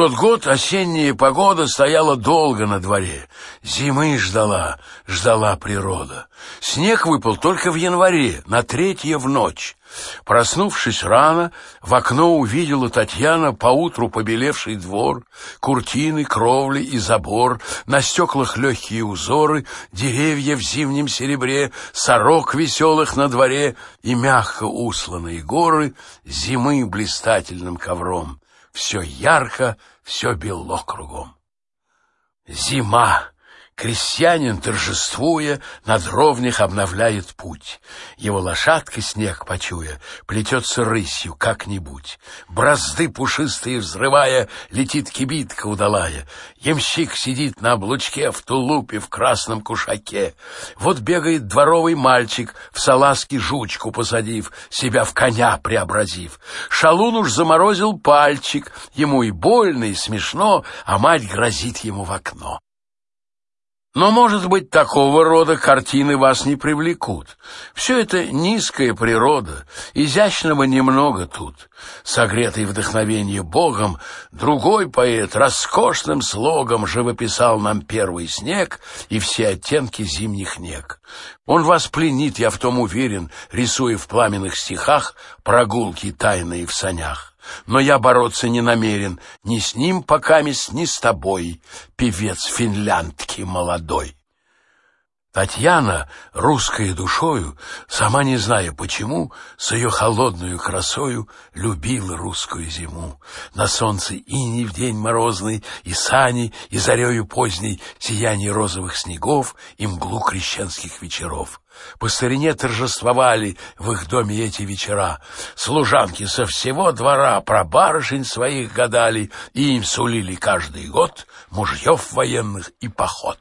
тот год осенняя погода стояла долго на дворе. Зимы ждала, ждала природа. Снег выпал только в январе, на третье в ночь. Проснувшись рано, в окно увидела Татьяна поутру побелевший двор, куртины, кровли и забор, на стеклах легкие узоры, деревья в зимнем серебре, сорок веселых на дворе и мягко усланные горы зимы блистательным ковром. Все ярко, все бело кругом. Зима! Крестьянин, торжествуя, на дровнях обновляет путь. Его лошадка, снег почуя, плетется рысью как-нибудь. Бразды пушистые взрывая, летит кибитка удалая. Ямщик сидит на облучке в тулупе в красном кушаке. Вот бегает дворовый мальчик, в салазки жучку посадив, себя в коня преобразив. Шалун уж заморозил пальчик, ему и больно, и смешно, а мать грозит ему в окно. Но, может быть, такого рода картины вас не привлекут. Все это низкая природа, изящного немного тут. Согретый вдохновение Богом, другой поэт роскошным слогом живописал нам первый снег и все оттенки зимних нег. Он вас пленит, я в том уверен, рисуя в пламенных стихах прогулки тайные в санях. Но я бороться не намерен ни с ним, пока ни с тобой, певец финляндки молодой. Татьяна, русская душою, сама не зная почему, с ее холодную красою любила русскую зиму. На солнце иней в день морозный, и сани, и зарею поздней, сияние розовых снегов и мглу крещенских вечеров. По старине торжествовали в их доме эти вечера. Служанки со всего двора про барышень своих гадали, и им сулили каждый год мужьев военных и поход.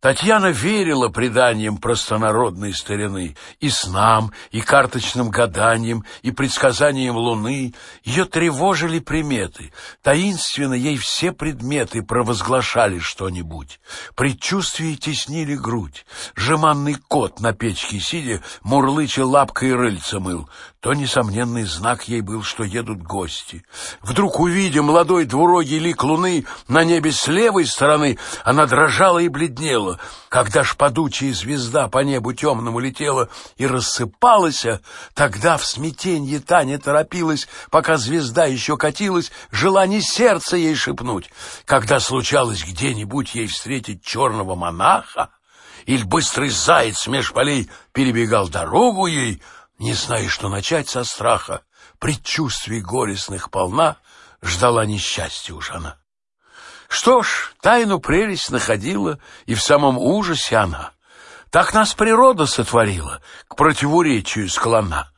Татьяна верила преданиям простонародной старины, и снам, и карточным гаданиям, и предсказаниям луны. Ее тревожили приметы. Таинственно ей все предметы провозглашали что-нибудь. Предчувствия теснили грудь. Жеманный кот на печке сидя, мурлыча лапкой рыльца мыл то несомненный знак ей был, что едут гости. Вдруг, увидя молодой двурогий лик луны на небе с левой стороны, она дрожала и бледнела. Когда ж падучая звезда по небу темному летела и рассыпалась, тогда в смятенье Таня торопилась, пока звезда еще катилась, желание сердца ей шепнуть. Когда случалось где-нибудь ей встретить черного монаха, или быстрый заяц меж полей перебегал дорогу ей — не зная, что начать со страха, предчувствий горестных полна, ждала несчастья уж она. Что ж, тайну прелесть находила, и в самом ужасе она. Так нас природа сотворила, к противоречию склона.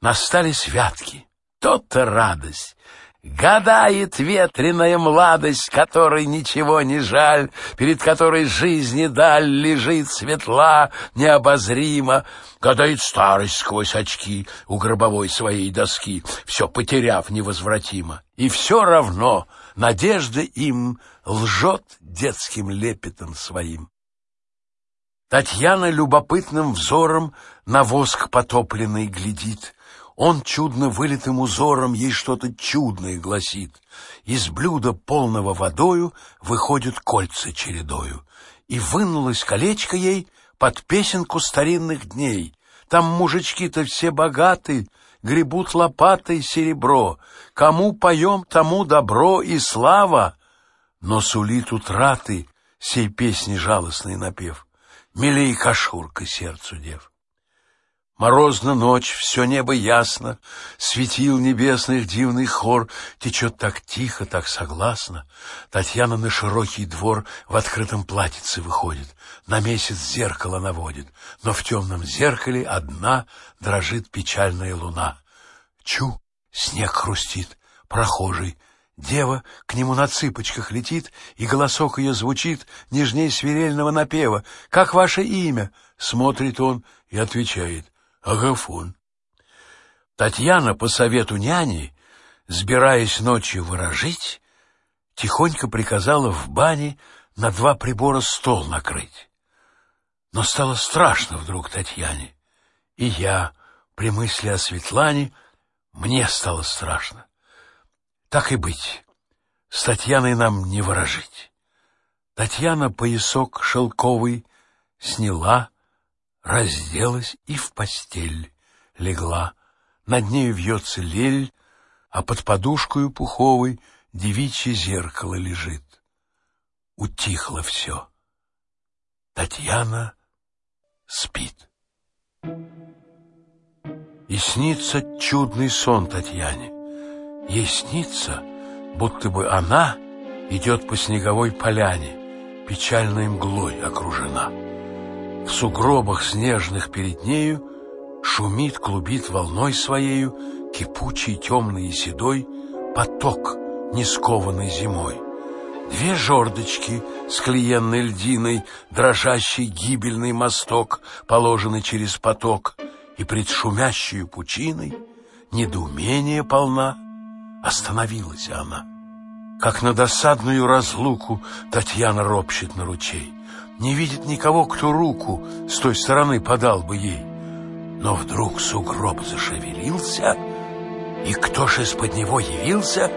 Настали святки, то-то радость, Гадает ветреная младость, которой ничего не жаль, перед которой жизни даль лежит светла, необозрима. Гадает старость сквозь очки у гробовой своей доски, все потеряв невозвратимо. И все равно надежда им лжет детским лепетом своим. Татьяна любопытным взором на воск потопленный глядит — он чудно вылитым узором ей что-то чудное гласит. Из блюда, полного водою, выходят кольца чередою. И вынулось колечко ей под песенку старинных дней. Там мужички-то все богаты, гребут лопатой серебро. Кому поем, тому добро и слава. Но сулит утраты сей песни жалостный напев. Милей кашурка сердцу дев. Морозна ночь, все небо ясно, Светил небесных дивный хор, Течет так тихо, так согласно. Татьяна на широкий двор В открытом платьице выходит, На месяц зеркало наводит, Но в темном зеркале одна Дрожит печальная луна. Чу, снег хрустит, прохожий, Дева к нему на цыпочках летит, и голосок ее звучит нежней свирельного напева. «Как ваше имя?» — смотрит он и отвечает. Агафон. Татьяна по совету няни, сбираясь ночью ворожить, тихонько приказала в бане на два прибора стол накрыть. Но стало страшно вдруг Татьяне, и я, при мысли о Светлане, мне стало страшно. Так и быть. С Татьяной нам не ворожить. Татьяна поясок шелковый сняла, разделась и в постель легла. Над нею вьется лель, а под подушкою пуховой девичье зеркало лежит. Утихло все. Татьяна спит. И снится чудный сон Татьяне. Ей снится, будто бы она идет по снеговой поляне, печальной мглой окружена. В сугробах снежных перед нею шумит, клубит волной своею кипучий, темный и седой поток, не скованный зимой. Две жердочки с клеенной льдиной, дрожащий гибельный мосток, положенный через поток, и пред шумящей пучиной недоумение полна, остановилась она. Как на досадную разлуку Татьяна ропщет на ручей. Не видит никого, кто руку с той стороны подал бы ей. Но вдруг сугроб зашевелился, и кто ж из-под него явился?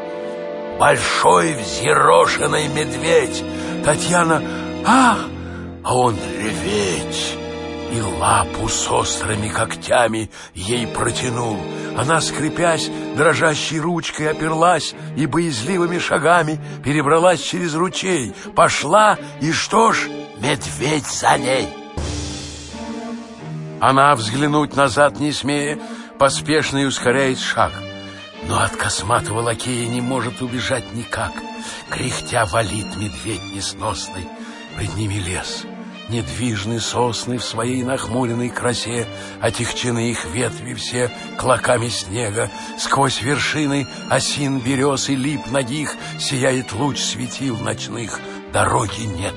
Большой взъерошенный медведь. Татьяна «Ах!» А он реветь и лапу с острыми когтями ей протянул. Она, скрипясь, дрожащей ручкой оперлась и боязливыми шагами перебралась через ручей. Пошла, и что ж, медведь за ней. Она, взглянуть назад не смея, поспешно и ускоряет шаг. Но от косматого лакея не может убежать никак. Кряхтя валит медведь несносный, пред ними лес — Недвижны сосны в своей нахмуренной красе, Отягчены их ветви все клоками снега. Сквозь вершины осин, берез и лип ногих Сияет луч светил ночных, дороги нет.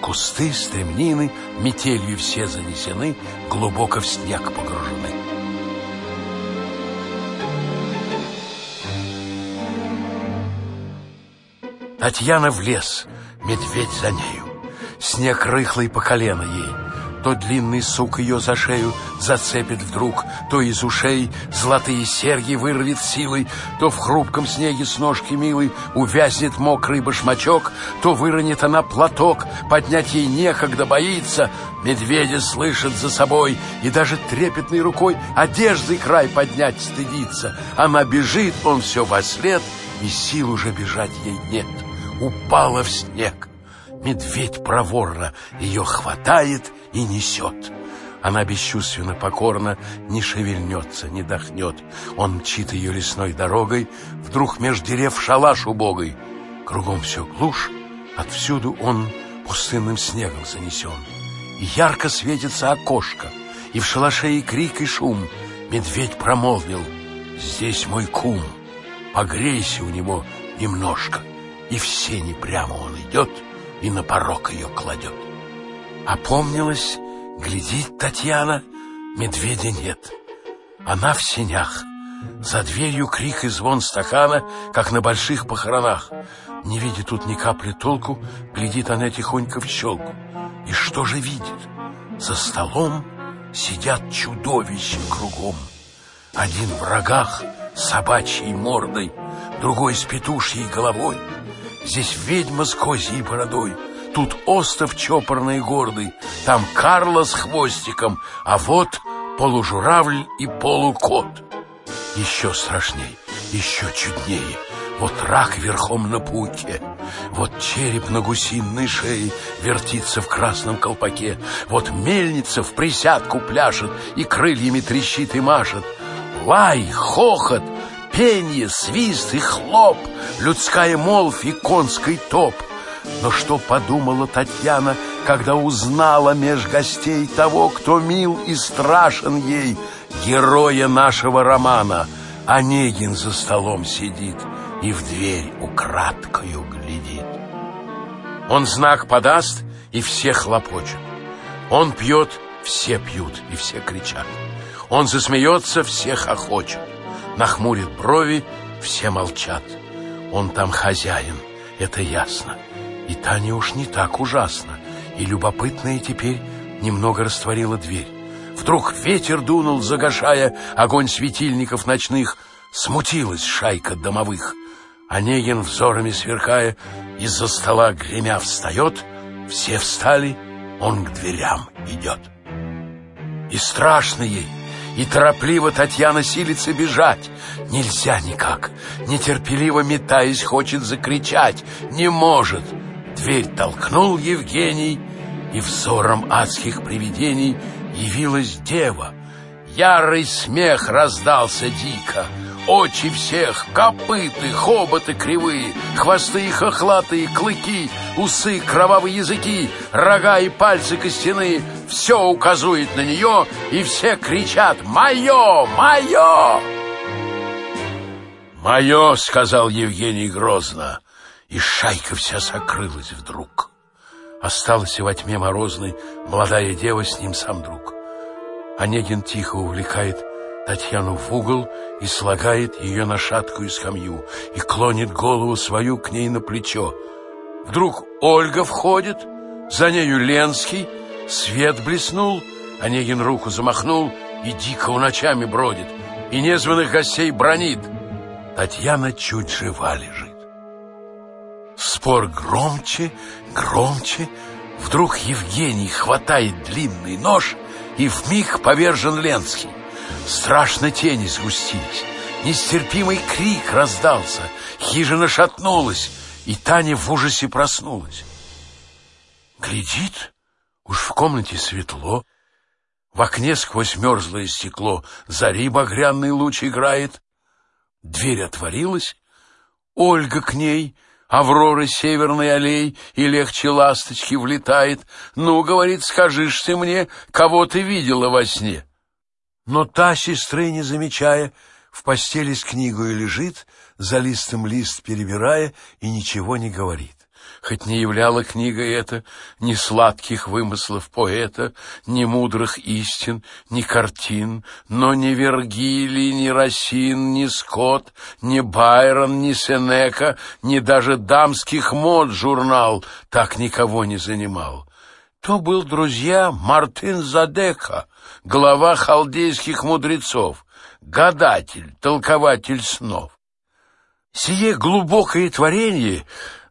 Кусты, стремнины, метелью все занесены, Глубоко в снег погружены. Татьяна в лес, медведь за нею. Снег рыхлый по колено ей. То длинный сук ее за шею зацепит вдруг, то из ушей золотые серьги вырвет силой, то в хрупком снеге с ножки милой увязнет мокрый башмачок, то выронит она платок, поднять ей некогда боится. Медведя слышит за собой и даже трепетной рукой одежды край поднять стыдится. Она бежит, он все во след, и сил уже бежать ей нет. Упала в снег. Медведь проворно ее хватает и несет. Она бесчувственно покорно не шевельнется, не дохнет. Он мчит ее лесной дорогой, вдруг меж дерев шалаш убогой. Кругом все глушь, отвсюду он пустынным снегом занесен. И ярко светится окошко, и в шалаше и крик, и шум. Медведь промолвил, здесь мой кум, погрейся у него немножко. И все не прямо он идет — и на порог ее кладет. Опомнилась, глядит Татьяна, медведя нет. Она в сенях. За дверью крик и звон стакана, как на больших похоронах. Не видит тут ни капли толку, глядит она тихонько в щелку. И что же видит? За столом сидят чудовища кругом. Один в рогах, собачьей мордой, другой с петушьей головой — Здесь ведьма с козьей бородой, тут остов чопорный и гордый, там Карла с хвостиком, а вот полужуравль и полукот. Еще страшней, еще чуднее. Вот рак верхом на пауке, вот череп на гусиной шее вертится в красном колпаке, вот мельница в присядку пляшет и крыльями трещит и машет. Лай, хохот, пенье, свист и хлоп, людская молвь и конский топ. Но что подумала Татьяна, когда узнала меж гостей того, кто мил и страшен ей, героя нашего романа? Онегин за столом сидит и в дверь украдкою глядит. Он знак подаст, и все хлопочут. Он пьет, все пьют, и все кричат. Он засмеется, всех охочет нахмурит брови, все молчат. Он там хозяин, это ясно. И Таня уж не так ужасно, и любопытная теперь немного растворила дверь. Вдруг ветер дунул, загашая огонь светильников ночных, смутилась шайка домовых. Онегин, взорами сверкая, из-за стола гремя встает, все встали, он к дверям идет. И страшно ей, и торопливо Татьяна силится бежать. Нельзя никак, нетерпеливо метаясь, хочет закричать. Не может. Дверь толкнул Евгений, и взором адских привидений явилась дева. Ярый смех раздался дико. Очи всех, копыты, хоботы кривые, хвосты и хохлатые, клыки, усы, кровавые языки, рога и пальцы костяные — все указует на нее, и все кричат «Мое! Мое!» «Мое!» — сказал Евгений грозно, и шайка вся сокрылась вдруг. Осталась и во тьме морозной молодая дева с ним сам друг. Онегин тихо увлекает Татьяну в угол и слагает ее на шаткую скамью и клонит голову свою к ней на плечо. Вдруг Ольга входит, за нею Ленский, свет блеснул, Онегин руку замахнул и дико у ночами бродит, и незваных гостей бронит. Татьяна чуть жива лежит. Спор громче, громче. Вдруг Евгений хватает длинный нож, и вмиг повержен Ленский. Страшно тени сгустились. Нестерпимый крик раздался. Хижина шатнулась, и Таня в ужасе проснулась. Глядит, уж в комнате светло. В окне сквозь мерзлое стекло зари багряный луч играет. Дверь отворилась. Ольга к ней, Аврора северной аллей и легче ласточки влетает. Ну, говорит, скажишь ты мне, кого ты видела во сне? Но та, сестры не замечая, в постели с книгой лежит, за листом лист перебирая, и ничего не говорит. Хоть не являла книга эта ни сладких вымыслов поэта, ни мудрых истин, ни картин, но ни Вергилий, ни Росин, ни Скотт, ни Байрон, ни Сенека, ни даже дамских мод журнал так никого не занимал. То был, друзья, Мартин Задека, глава халдейских мудрецов, гадатель, толкователь снов. Сие глубокое творение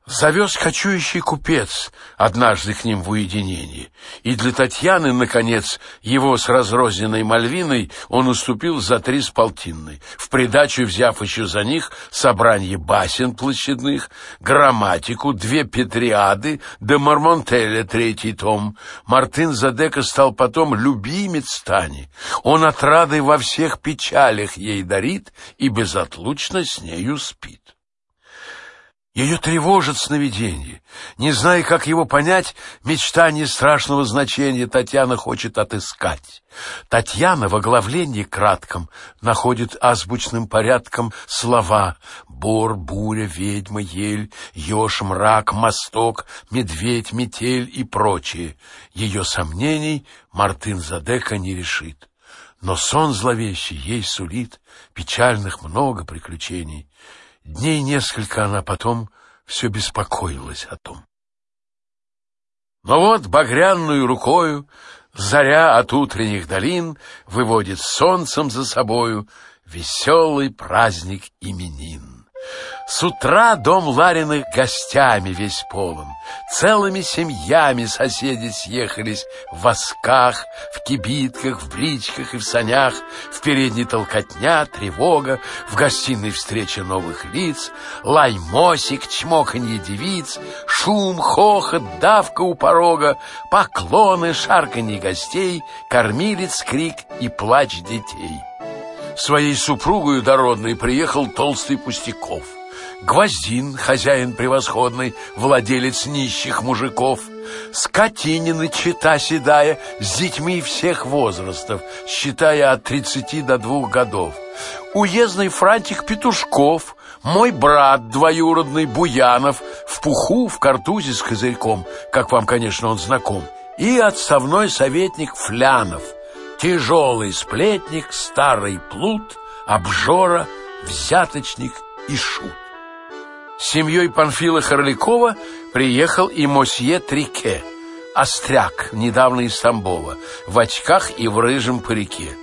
Завез кочующий купец однажды к ним в уединении, и для Татьяны, наконец, его с разрозненной мальвиной он уступил за три с полтинной, в придачу взяв еще за них собрание басен площадных, грамматику, две петриады, де Мармонтеля третий том. Мартын Задека стал потом любимец Тани. Он отрадой во всех печалях ей дарит и безотлучно с нею спит. Ее тревожит сновидение. Не зная, как его понять, мечтание страшного значения Татьяна хочет отыскать. Татьяна в оглавлении кратком находит азбучным порядком слова «бор», «буря», «ведьма», «ель», «еж», «мрак», «мосток», «медведь», «метель» и прочее. Ее сомнений Мартын Задека не решит. Но сон зловещий ей сулит печальных много приключений. Дней несколько она потом все беспокоилась о том. Но вот багряную рукою заря от утренних долин выводит солнцем за собою веселый праздник именин. С утра дом Лариных гостями весь полон. Целыми семьями соседи съехались в восках, в кибитках, в бричках и в санях. В передней толкотня, тревога, в гостиной встреча новых лиц, лай мосик, чмоканье девиц, шум, хохот, давка у порога, поклоны, шарканье гостей, кормилец, крик и плач детей. Своей супругою дородной приехал толстый Пустяков. Гвоздин, хозяин превосходный, владелец нищих мужиков. Скотинины, чита седая, с детьми всех возрастов, считая от тридцати до двух годов. Уездный франтик Петушков, мой брат двоюродный Буянов, в пуху, в картузе с козырьком, как вам, конечно, он знаком, и отставной советник Флянов — Тяжелый сплетник, старый плут, обжора, взяточник и шут. С семьей Панфила Харлякова приехал и мосье Трике, остряк, недавно из Тамбова, в очках и в рыжем парике.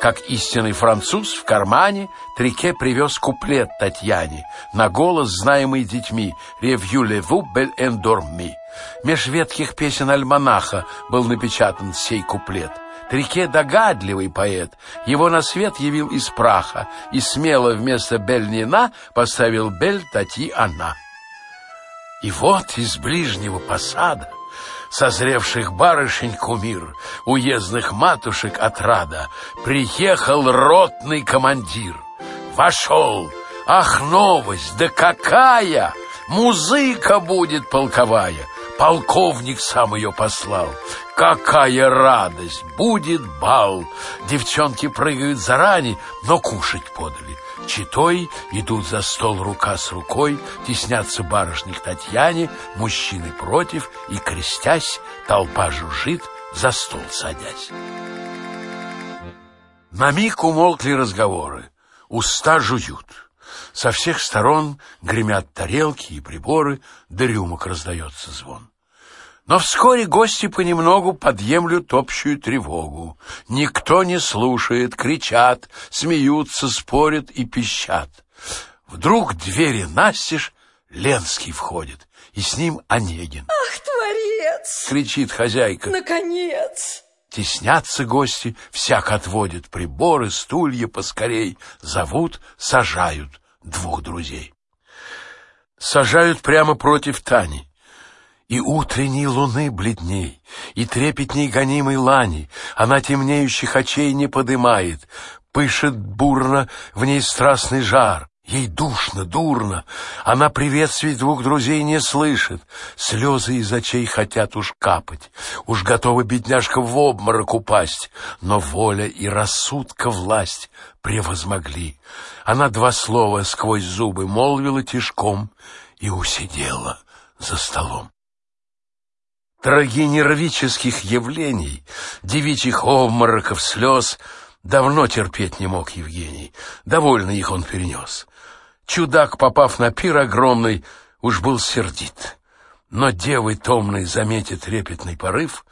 Как истинный француз в кармане Трике привез куплет Татьяне, на голос, знаемый детьми, «Ревью леву бель эндорми». Меж ветхих песен альманаха был напечатан сей куплет. Трике догадливый поэт, его на свет явил из праха и смело вместо Бельнина поставил Бель Тати Она. И вот из ближнего посада созревших барышень кумир, уездных матушек отрада, приехал ротный командир. Вошел, ах, новость, да какая! Музыка будет полковая. Полковник сам ее послал. Какая радость! Будет бал! Девчонки прыгают заранее, но кушать подали. Читой идут за стол рука с рукой, теснятся барышни к Татьяне, мужчины против, и, крестясь, толпа жужжит, за стол садясь. На миг умолкли разговоры, уста жуют. Со всех сторон гремят тарелки и приборы, да рюмок раздается звон. Но вскоре гости понемногу подъемлют общую тревогу. Никто не слушает, кричат, смеются, спорят и пищат. Вдруг двери настежь, Ленский входит, и с ним Онегин. «Ах, творец!» — кричит хозяйка. «Наконец!» Теснятся гости, всяк отводит приборы, стулья поскорей, зовут, сажают двух друзей. Сажают прямо против Тани. И утренней луны бледней, и трепетней гонимой лани Она темнеющих очей не подымает, пышет бурно в ней страстный жар. Ей душно, дурно, она приветствий двух друзей не слышит, слезы из очей хотят уж капать, уж готова бедняжка в обморок упасть, но воля и рассудка власть превозмогли. Она два слова сквозь зубы молвила тишком и усидела за столом. Трагенервических явлений, девичьих обмороков, слез давно терпеть не мог Евгений. Довольно их он перенес. Чудак, попав на пир огромный, уж был сердит. Но девы томной заметит трепетный порыв,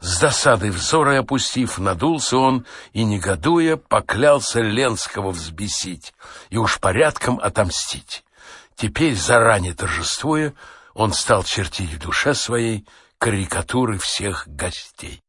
с досадой взоры опустив, надулся он и, негодуя, поклялся Ленского взбесить и уж порядком отомстить. Теперь, заранее торжествуя, он стал чертить в душе своей карикатуры всех гостей.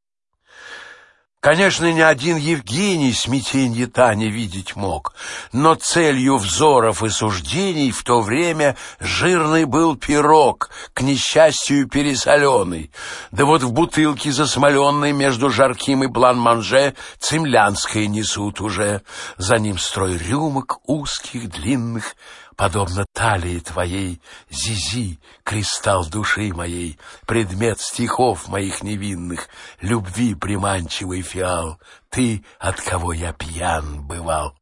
Конечно, ни один Евгений смятенье Тани видеть мог, но целью взоров и суждений в то время жирный был пирог, к несчастью пересоленный. Да вот в бутылке засмоленной между жарким и блан-манже цемлянское несут уже. За ним строй рюмок узких, длинных, подобно талии твоей, Зизи, кристалл души моей, предмет стихов моих невинных, любви приманчивый фиал, ты, от кого я пьян бывал.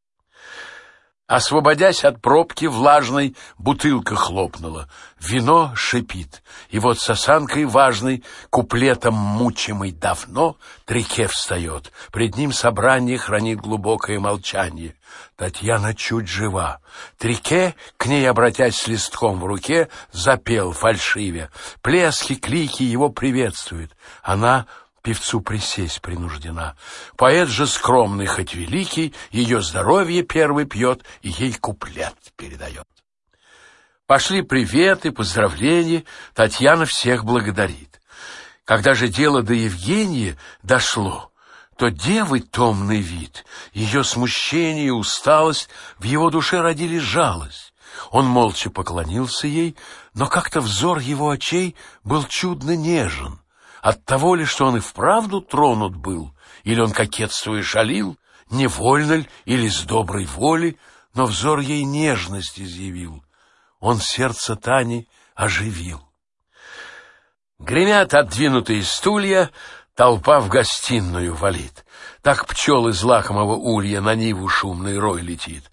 Освободясь от пробки влажной, бутылка хлопнула. Вино шипит, и вот с осанкой важной, куплетом мучимый давно, Трике встает. Пред ним собрание хранит глубокое молчание. Татьяна чуть жива. Трике, к ней обратясь с листком в руке, запел фальшиве. Плески, клики его приветствуют. Она певцу присесть принуждена. Поэт же скромный, хоть великий, ее здоровье первый пьет и ей куплет передает. Пошли приветы, поздравления, Татьяна всех благодарит. Когда же дело до Евгения дошло, то девы томный вид, ее смущение и усталость в его душе родили жалость. Он молча поклонился ей, но как-то взор его очей был чудно нежен. От того ли, что он и вправду тронут был, или он кокетствуя шалил, невольно ль или с доброй воли, но взор ей нежность изъявил. Он сердце Тани оживил. Гремят отдвинутые стулья, толпа в гостиную валит. Так пчел из лакомого улья на ниву шумный рой летит.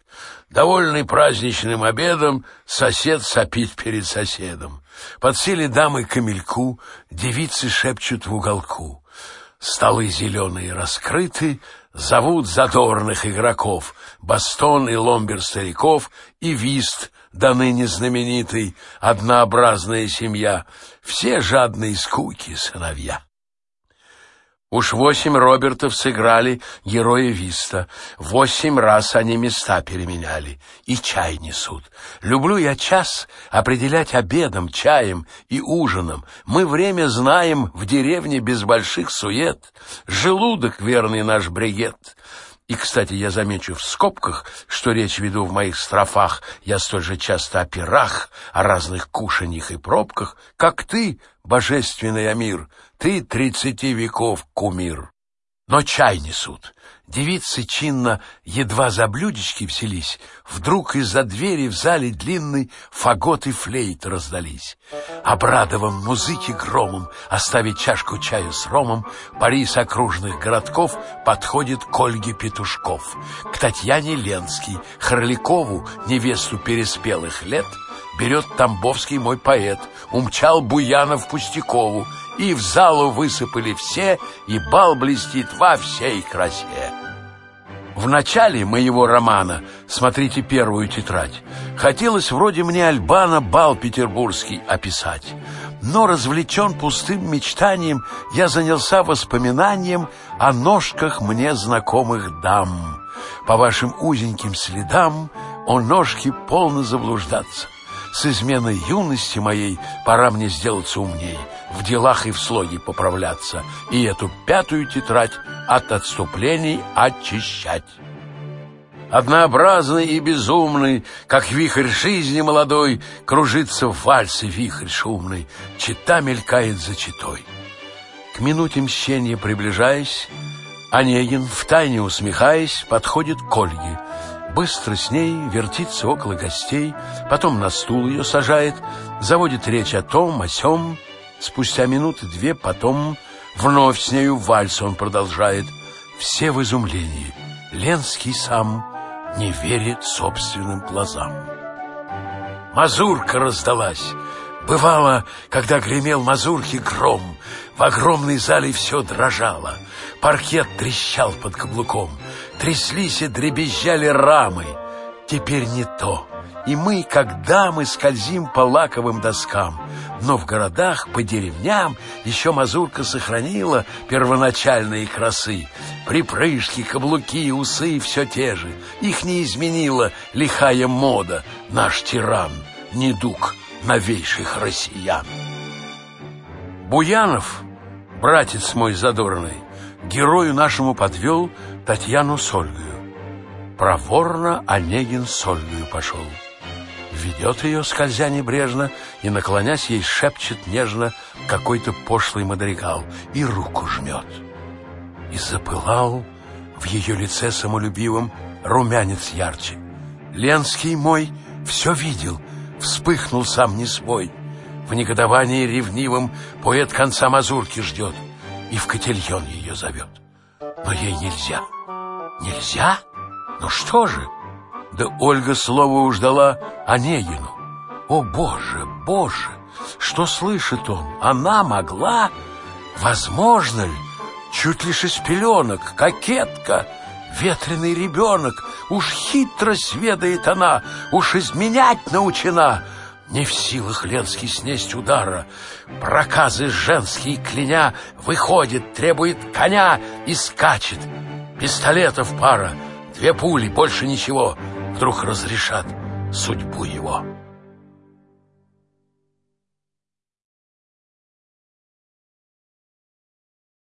Довольный праздничным обедом, сосед сопит перед соседом. Подсели дамы к камельку, девицы шепчут в уголку. Столы зеленые раскрыты, зовут задорных игроков, бастон и ломбер стариков и вист, до ныне знаменитый, однообразная семья, все жадные скуки сыновья. Уж восемь Робертов сыграли героя Виста. Восемь раз они места переменяли. И чай несут. Люблю я час определять обедом, чаем и ужином. Мы время знаем в деревне без больших сует. Желудок верный наш бригет. И, кстати, я замечу в скобках, что речь веду в моих строфах я столь же часто о пирах, о разных кушаньях и пробках, как ты, божественный Амир, ты тридцати веков кумир. Но чай несут. Девицы чинно, едва за блюдечки взялись, вдруг из-за двери в зале длинный фагот и флейт раздались. Обрадован музыки громом, оставить чашку чаю с ромом, Парис окружных городков подходит к Ольге Петушков, к Татьяне Ленский, Харликову, невесту переспелых лет, берет Тамбовский мой поэт, умчал Буянов Пустякову, и в залу высыпали все, и бал блестит во всей красе. В начале моего романа, смотрите первую тетрадь, хотелось вроде мне Альбана бал петербургский описать. Но развлечен пустым мечтанием, я занялся воспоминанием о ножках мне знакомых дам. По вашим узеньким следам о ножке полно заблуждаться. С изменой юности моей пора мне сделаться умней, в делах и в слоге поправляться, и эту пятую тетрадь от отступлений очищать. Однообразный и безумный, как вихрь жизни молодой, кружится в вальсе вихрь шумный, чита мелькает за читой. К минуте мщения приближаясь, Онегин, втайне усмехаясь, подходит к Ольге — быстро с ней вертится около гостей, потом на стул ее сажает, заводит речь о том, о сём. Спустя минуты две потом вновь с нею вальс он продолжает. Все в изумлении. Ленский сам не верит собственным глазам. Мазурка раздалась. Бывало, когда гремел мазурки гром, в огромной зале все дрожало, паркет трещал под каблуком, тряслись и дребезжали рамы. Теперь не то. И мы, когда мы скользим по лаковым доскам, но в городах, по деревням еще мазурка сохранила первоначальные красы. Припрыжки, каблуки, усы все те же. Их не изменила лихая мода, наш тиран, недуг новейших россиян. Буянов, братец мой задорный, герою нашему подвел Татьяну с Ольгою. Проворно Онегин с Ольгою пошел. Ведет ее, скользя небрежно, и, наклонясь, ей шепчет нежно какой-то пошлый мадригал и руку жмет. И запылал в ее лице самолюбивом румянец ярче. Ленский мой все видел, вспыхнул сам не свой. В негодовании ревнивом поэт конца мазурки ждет и в котельон ее зовет. Но ей нельзя. Нельзя? Ну что же? Да Ольга слово уж дала Онегину. О, Боже, Боже, что слышит он? Она могла? Возможно ли? Чуть лишь из пеленок, кокетка, ветреный ребенок. Уж хитрость ведает она, уж изменять научена. Не в силах Ленский снесть удара. Проказы женские кляня выходит, требует коня и скачет. Пистолетов пара, две пули, больше ничего. Вдруг разрешат судьбу его.